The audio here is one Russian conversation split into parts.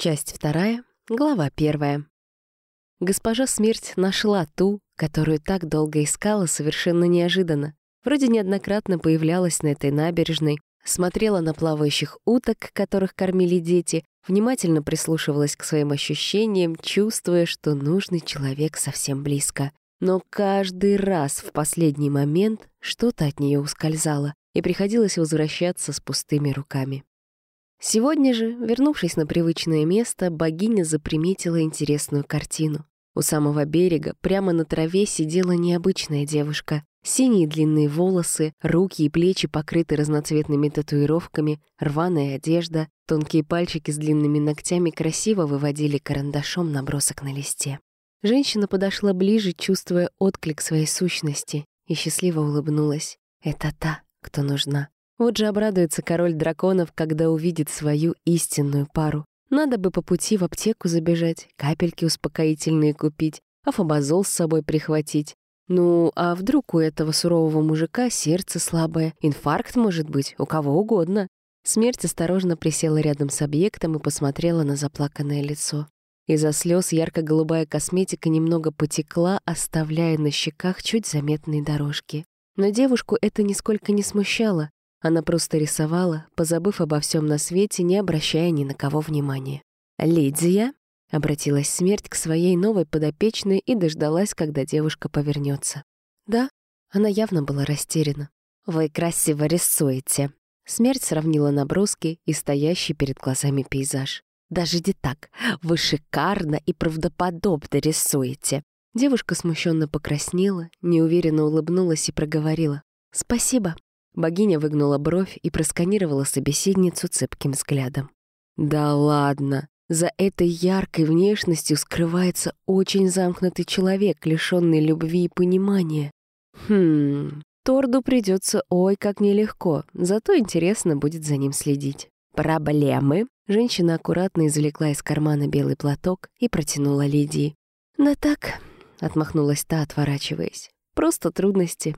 Часть вторая, глава первая. Госпожа Смерть нашла ту, которую так долго искала совершенно неожиданно. Вроде неоднократно появлялась на этой набережной, смотрела на плавающих уток, которых кормили дети, внимательно прислушивалась к своим ощущениям, чувствуя, что нужный человек совсем близко. Но каждый раз в последний момент что-то от нее ускользало, и приходилось возвращаться с пустыми руками. Сегодня же, вернувшись на привычное место, богиня заприметила интересную картину. У самого берега, прямо на траве, сидела необычная девушка. Синие длинные волосы, руки и плечи покрыты разноцветными татуировками, рваная одежда, тонкие пальчики с длинными ногтями красиво выводили карандашом набросок на листе. Женщина подошла ближе, чувствуя отклик своей сущности, и счастливо улыбнулась. «Это та, кто нужна». Вот же обрадуется король драконов, когда увидит свою истинную пару. Надо бы по пути в аптеку забежать, капельки успокоительные купить, афобазол с собой прихватить. Ну, а вдруг у этого сурового мужика сердце слабое, инфаркт может быть, у кого угодно. Смерть осторожно присела рядом с объектом и посмотрела на заплаканное лицо. Из-за слез ярко-голубая косметика немного потекла, оставляя на щеках чуть заметные дорожки. Но девушку это нисколько не смущало. Она просто рисовала, позабыв обо всем на свете, не обращая ни на кого внимания. «Лидия?» — обратилась смерть к своей новой подопечной и дождалась, когда девушка повернется. «Да?» — она явно была растеряна. «Вы красиво рисуете». Смерть сравнила наброски и стоящий перед глазами пейзаж. «Даже не так. Вы шикарно и правдоподобно рисуете». Девушка смущенно покраснела, неуверенно улыбнулась и проговорила. «Спасибо». Богиня выгнула бровь и просканировала собеседницу цепким взглядом. «Да ладно! За этой яркой внешностью скрывается очень замкнутый человек, лишённый любви и понимания. Хм, Торду придется ой как нелегко, зато интересно будет за ним следить. Проблемы?» Женщина аккуратно извлекла из кармана белый платок и протянула Лидии. «Да так», — отмахнулась та, отворачиваясь. «Просто трудности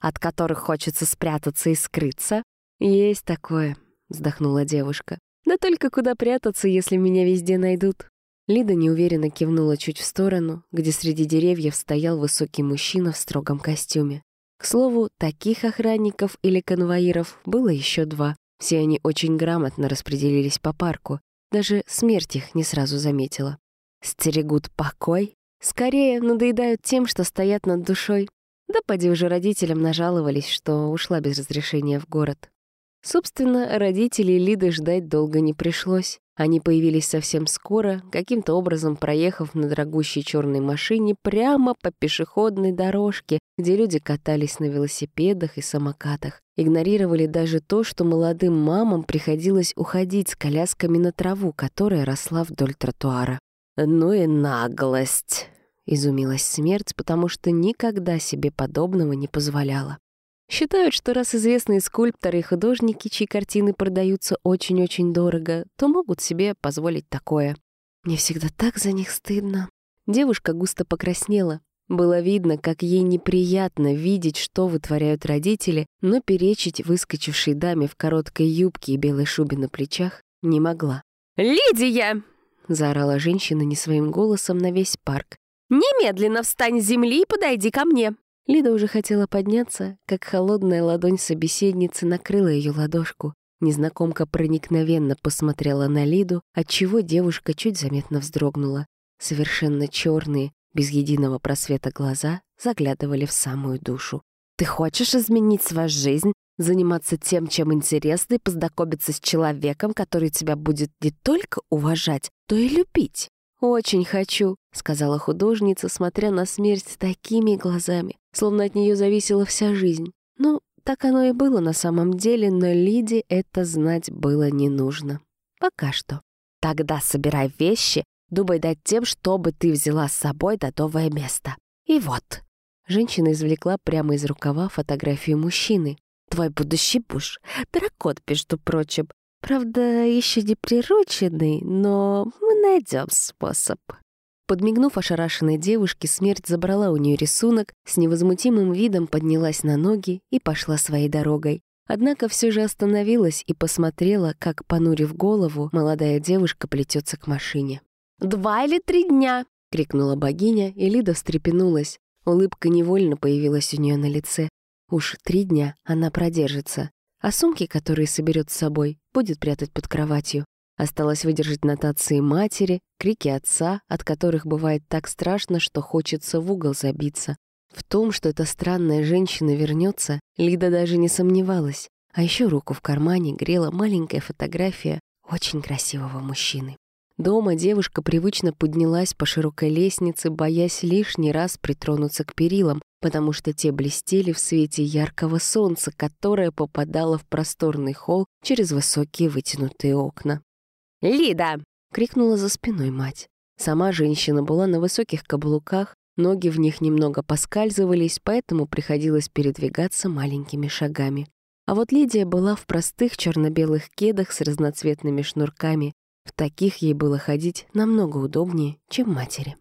от которых хочется спрятаться и скрыться? Есть такое, вздохнула девушка. Да только куда прятаться, если меня везде найдут? Лида неуверенно кивнула чуть в сторону, где среди деревьев стоял высокий мужчина в строгом костюме. К слову, таких охранников или конвоиров было еще два. Все они очень грамотно распределились по парку. Даже смерть их не сразу заметила. Стерегут покой? Скорее, надоедают тем, что стоят над душой. Да поди уже родителям нажаловались, что ушла без разрешения в город. Собственно, родителей Лиды ждать долго не пришлось. Они появились совсем скоро, каким-то образом проехав на дорогущей черной машине прямо по пешеходной дорожке, где люди катались на велосипедах и самокатах. Игнорировали даже то, что молодым мамам приходилось уходить с колясками на траву, которая росла вдоль тротуара. «Ну и наглость!» Изумилась смерть, потому что никогда себе подобного не позволяла. Считают, что раз известные скульпторы и художники, чьи картины продаются очень-очень дорого, то могут себе позволить такое. Мне всегда так за них стыдно. Девушка густо покраснела. Было видно, как ей неприятно видеть, что вытворяют родители, но перечить выскочившей даме в короткой юбке и белой шубе на плечах не могла. «Лидия!» — заорала женщина не своим голосом на весь парк. «Немедленно встань с земли и подойди ко мне!» Лида уже хотела подняться, как холодная ладонь собеседницы накрыла ее ладошку. Незнакомка проникновенно посмотрела на Лиду, отчего девушка чуть заметно вздрогнула. Совершенно черные, без единого просвета глаза заглядывали в самую душу. «Ты хочешь изменить свою жизнь, заниматься тем, чем интересно, и познакомиться с человеком, который тебя будет не только уважать, то и любить?» «Очень хочу», — сказала художница, смотря на смерть такими глазами, словно от нее зависела вся жизнь. Ну, так оно и было на самом деле, но Лиде это знать было не нужно. Пока что. «Тогда собирай вещи, думай дать тем, чтобы ты взяла с собой до новое место. И вот». Женщина извлекла прямо из рукава фотографию мужчины. «Твой будущий муж. Дракон, между прочим. Правда, еще не прирученный, но мы найдем способ». Подмигнув ошарашенной девушке, смерть забрала у нее рисунок, с невозмутимым видом поднялась на ноги и пошла своей дорогой. Однако все же остановилась и посмотрела, как, понурив голову, молодая девушка плетется к машине. «Два или три дня!» — крикнула богиня, и Лида встрепенулась. Улыбка невольно появилась у нее на лице. Уж три дня она продержится. А сумки, которые соберет с собой, будет прятать под кроватью. Осталось выдержать нотации матери, крики отца, от которых бывает так страшно, что хочется в угол забиться. В том, что эта странная женщина вернется, Лида даже не сомневалась. А еще руку в кармане грела маленькая фотография очень красивого мужчины. Дома девушка привычно поднялась по широкой лестнице, боясь лишний раз притронуться к перилам, потому что те блестели в свете яркого солнца, которое попадало в просторный холл через высокие вытянутые окна. «Лида!» — крикнула за спиной мать. Сама женщина была на высоких каблуках, ноги в них немного поскальзывались, поэтому приходилось передвигаться маленькими шагами. А вот Лидия была в простых черно-белых кедах с разноцветными шнурками. В таких ей было ходить намного удобнее, чем матери.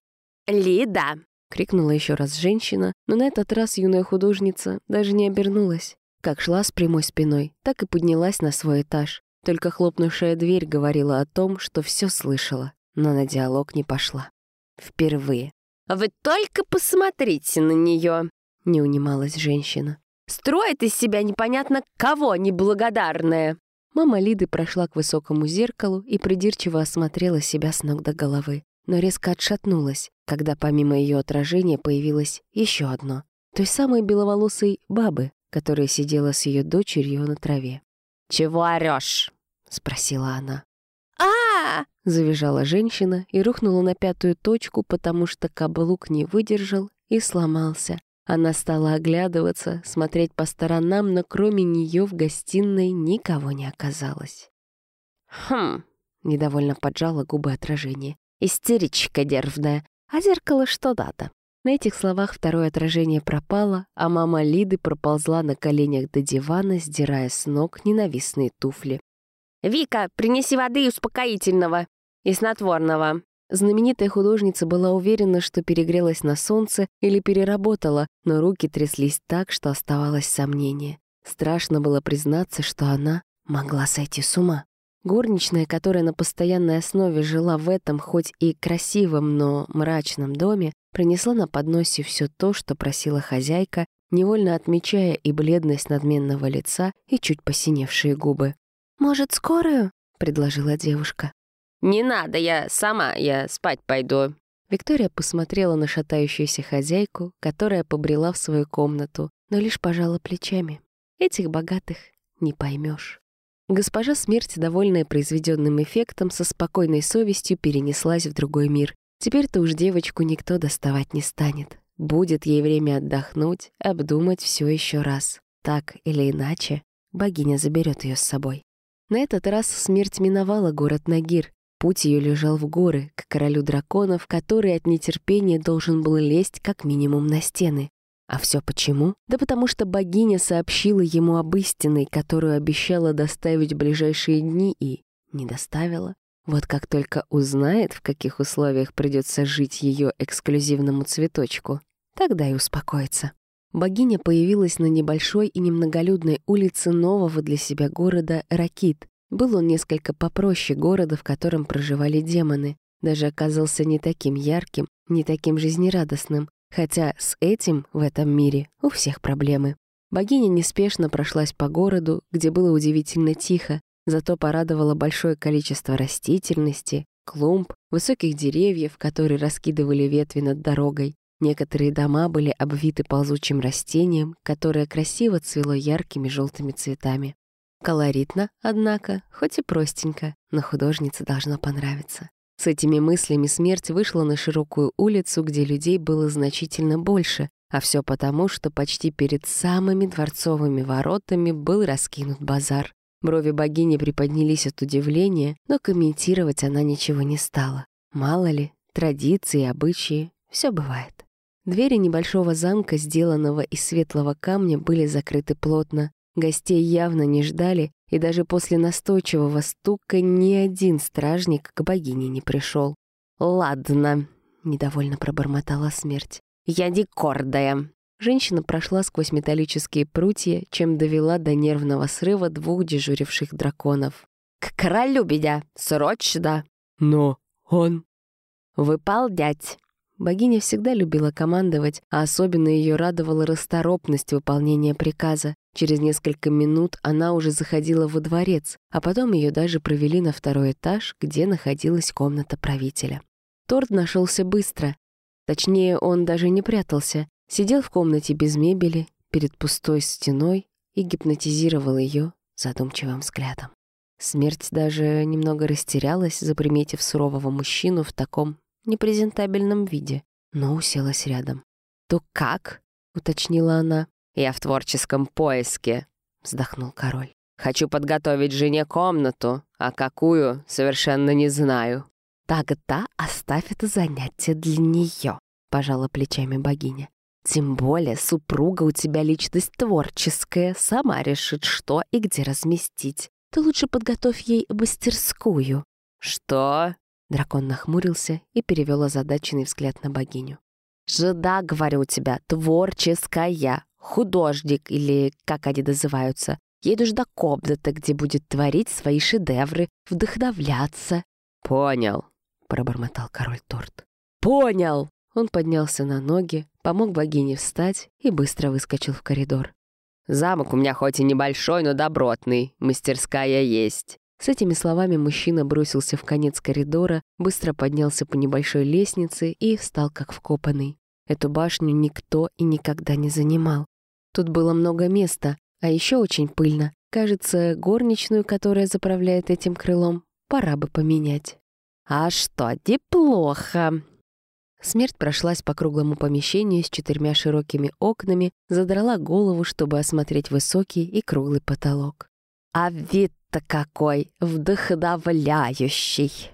«Лида!» — крикнула еще раз женщина, но на этот раз юная художница даже не обернулась. Как шла с прямой спиной, так и поднялась на свой этаж. Только хлопнувшая дверь говорила о том, что все слышала, но на диалог не пошла. Впервые. «Вы только посмотрите на нее!» — не унималась женщина. «Строит из себя непонятно кого неблагодарная!» Мама Лиды прошла к высокому зеркалу и придирчиво осмотрела себя с ног до головы, но резко отшатнулась, когда помимо ее отражения появилось еще одно, той самой беловолосой бабы, которая сидела с ее дочерью на траве. «Чего орешь?» — спросила она. а, завизжала женщина и рухнула на пятую точку, потому что каблук не выдержал и сломался. Она стала оглядываться, смотреть по сторонам, но кроме нее в гостиной никого не оказалось. «Хм», — недовольно поджала губы отражение, «истеричка дервная, а зеркало что надо?» На этих словах второе отражение пропало, а мама Лиды проползла на коленях до дивана, сдирая с ног ненавистные туфли. «Вика, принеси воды успокоительного и снотворного». Знаменитая художница была уверена, что перегрелась на солнце или переработала, но руки тряслись так, что оставалось сомнение. Страшно было признаться, что она могла сойти с ума. Горничная, которая на постоянной основе жила в этом хоть и красивом, но мрачном доме, принесла на подносе все то, что просила хозяйка, невольно отмечая и бледность надменного лица, и чуть посиневшие губы. «Может, скорую?» — предложила девушка. «Не надо, я сама, я спать пойду». Виктория посмотрела на шатающуюся хозяйку, которая побрела в свою комнату, но лишь пожала плечами. Этих богатых не поймешь. Госпожа Смерть, довольная произведенным эффектом, со спокойной совестью перенеслась в другой мир. Теперь-то уж девочку никто доставать не станет. Будет ей время отдохнуть, обдумать все еще раз. Так или иначе, богиня заберет ее с собой. На этот раз смерть миновала город Нагир. Путь ее лежал в горы, к королю драконов, который от нетерпения должен был лезть как минимум на стены. А все почему? Да потому что богиня сообщила ему об истине, которую обещала доставить в ближайшие дни и не доставила. Вот как только узнает, в каких условиях придется жить ее эксклюзивному цветочку, тогда и успокоится богиня появилась на небольшой и немноголюдной улице нового для себя города Ракит. Был он несколько попроще города, в котором проживали демоны. Даже оказался не таким ярким, не таким жизнерадостным. Хотя с этим в этом мире у всех проблемы. Богиня неспешно прошлась по городу, где было удивительно тихо, зато порадовало большое количество растительности, клумб, высоких деревьев, которые раскидывали ветви над дорогой. Некоторые дома были обвиты ползучим растением, которое красиво цвело яркими желтыми цветами. Колоритно, однако, хоть и простенько, но художнице должно понравиться. С этими мыслями смерть вышла на широкую улицу, где людей было значительно больше, а все потому, что почти перед самыми дворцовыми воротами был раскинут базар. Брови богини приподнялись от удивления, но комментировать она ничего не стала. Мало ли, традиции, обычаи, все бывает. Двери небольшого замка, сделанного из светлого камня, были закрыты плотно. Гостей явно не ждали, и даже после настойчивого стука ни один стражник к богине не пришел. «Ладно», — недовольно пробормотала смерть. «Я не гордая». женщина прошла сквозь металлические прутья, чем довела до нервного срыва двух дежуривших драконов. «К королю, бедя! Срочно!» «Но он...» «Выполнять!» Богиня всегда любила командовать, а особенно ее радовала расторопность выполнения приказа. Через несколько минут она уже заходила во дворец, а потом ее даже провели на второй этаж, где находилась комната правителя. Торт нашелся быстро. Точнее, он даже не прятался. Сидел в комнате без мебели, перед пустой стеной и гипнотизировал ее задумчивым взглядом. Смерть даже немного растерялась, заприметив сурового мужчину в таком непрезентабельном виде, но уселась рядом. «То как?» — уточнила она. «Я в творческом поиске», — вздохнул король. «Хочу подготовить жене комнату, а какую, совершенно не знаю». «Тогда оставь это занятие для нее», — пожала плечами богиня. «Тем более супруга у тебя личность творческая, сама решит, что и где разместить. Ты лучше подготовь ей мастерскую». «Что?» Дракон нахмурился и перевел озадаченный взгляд на богиню. «Жида, говорю тебя, творческая, художник или как они называются. Едешь до комнаты, где будет творить свои шедевры, вдохновляться». «Понял», — пробормотал король торт. «Понял!» Он поднялся на ноги, помог богине встать и быстро выскочил в коридор. «Замок у меня хоть и небольшой, но добротный, мастерская есть. С этими словами мужчина бросился в конец коридора, быстро поднялся по небольшой лестнице и встал как вкопанный. Эту башню никто и никогда не занимал. Тут было много места, а еще очень пыльно. Кажется, горничную, которая заправляет этим крылом, пора бы поменять. «А что, неплохо!» Смерть прошлась по круглому помещению с четырьмя широкими окнами, задрала голову, чтобы осмотреть высокий и круглый потолок. «А вид это какой вдохновляющий!»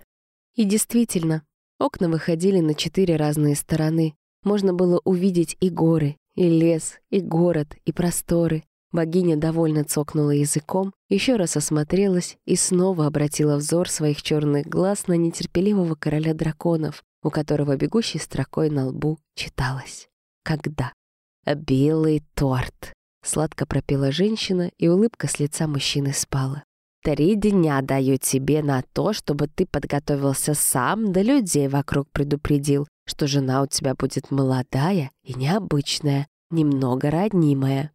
И действительно, окна выходили на четыре разные стороны. Можно было увидеть и горы, и лес, и город, и просторы. Богиня довольно цокнула языком, еще раз осмотрелась и снова обратила взор своих черных глаз на нетерпеливого короля драконов, у которого бегущей строкой на лбу читалось. «Когда?» «Белый торт», — сладко пропела женщина, и улыбка с лица мужчины спала. Три дня даю тебе на то, чтобы ты подготовился сам, да людей вокруг предупредил, что жена у тебя будет молодая и необычная, немного роднимая».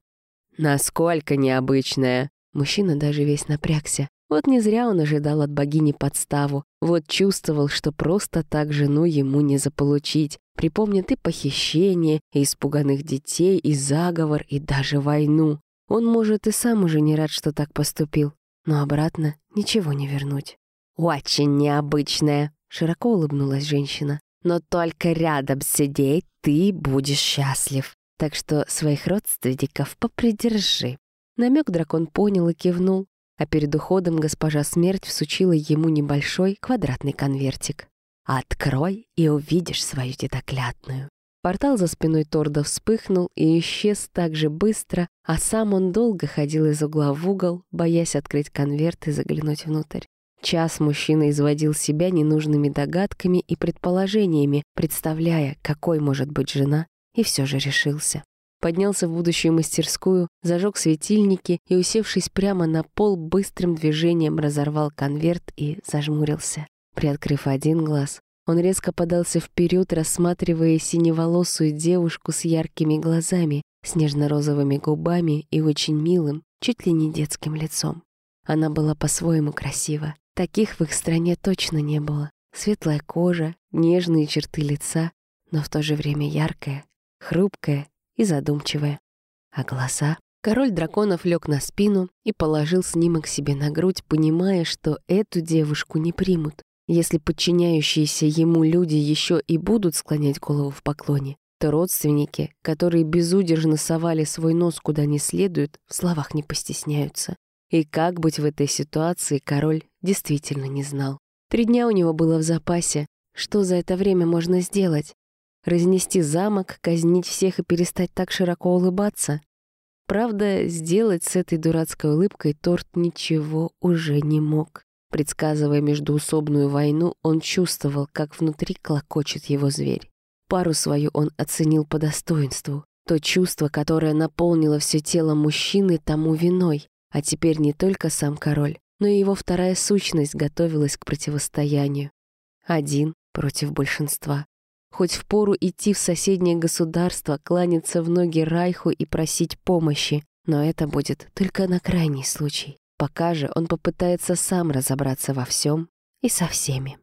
«Насколько необычная?» Мужчина даже весь напрягся. Вот не зря он ожидал от богини подставу. Вот чувствовал, что просто так жену ему не заполучить. Припомнит и похищение, и испуганных детей, и заговор, и даже войну. Он, может, и сам уже не рад, что так поступил но обратно ничего не вернуть. «Очень необычная», — широко улыбнулась женщина. «Но только рядом сидеть ты будешь счастлив. Так что своих родственников попридержи». Намек дракон понял и кивнул, а перед уходом госпожа Смерть всучила ему небольшой квадратный конвертик. «Открой и увидишь свою детоклятную». Портал за спиной Торда вспыхнул и исчез так же быстро, а сам он долго ходил из угла в угол, боясь открыть конверт и заглянуть внутрь. Час мужчина изводил себя ненужными догадками и предположениями, представляя, какой может быть жена, и все же решился. Поднялся в будущую мастерскую, зажег светильники и, усевшись прямо на пол, быстрым движением разорвал конверт и зажмурился. Приоткрыв один глаз, он резко подался вперед, рассматривая синеволосую девушку с яркими глазами, с нежно-розовыми губами и очень милым, чуть ли не детским лицом. Она была по-своему красива. Таких в их стране точно не было. Светлая кожа, нежные черты лица, но в то же время яркая, хрупкая и задумчивая. А глаза? Король драконов лег на спину и положил снимок себе на грудь, понимая, что эту девушку не примут. Если подчиняющиеся ему люди еще и будут склонять голову в поклоне, то родственники, которые безудержно совали свой нос куда не следует, в словах не постесняются. И как быть в этой ситуации, король действительно не знал. Три дня у него было в запасе. Что за это время можно сделать? Разнести замок, казнить всех и перестать так широко улыбаться? Правда, сделать с этой дурацкой улыбкой торт ничего уже не мог. Предсказывая междуусобную войну, он чувствовал, как внутри клокочет его зверь. Пару свою он оценил по достоинству. То чувство, которое наполнило все тело мужчины, тому виной. А теперь не только сам король, но и его вторая сущность готовилась к противостоянию. Один против большинства. Хоть впору идти в соседнее государство, кланяться в ноги Райху и просить помощи, но это будет только на крайний случай. Пока же он попытается сам разобраться во всем и со всеми.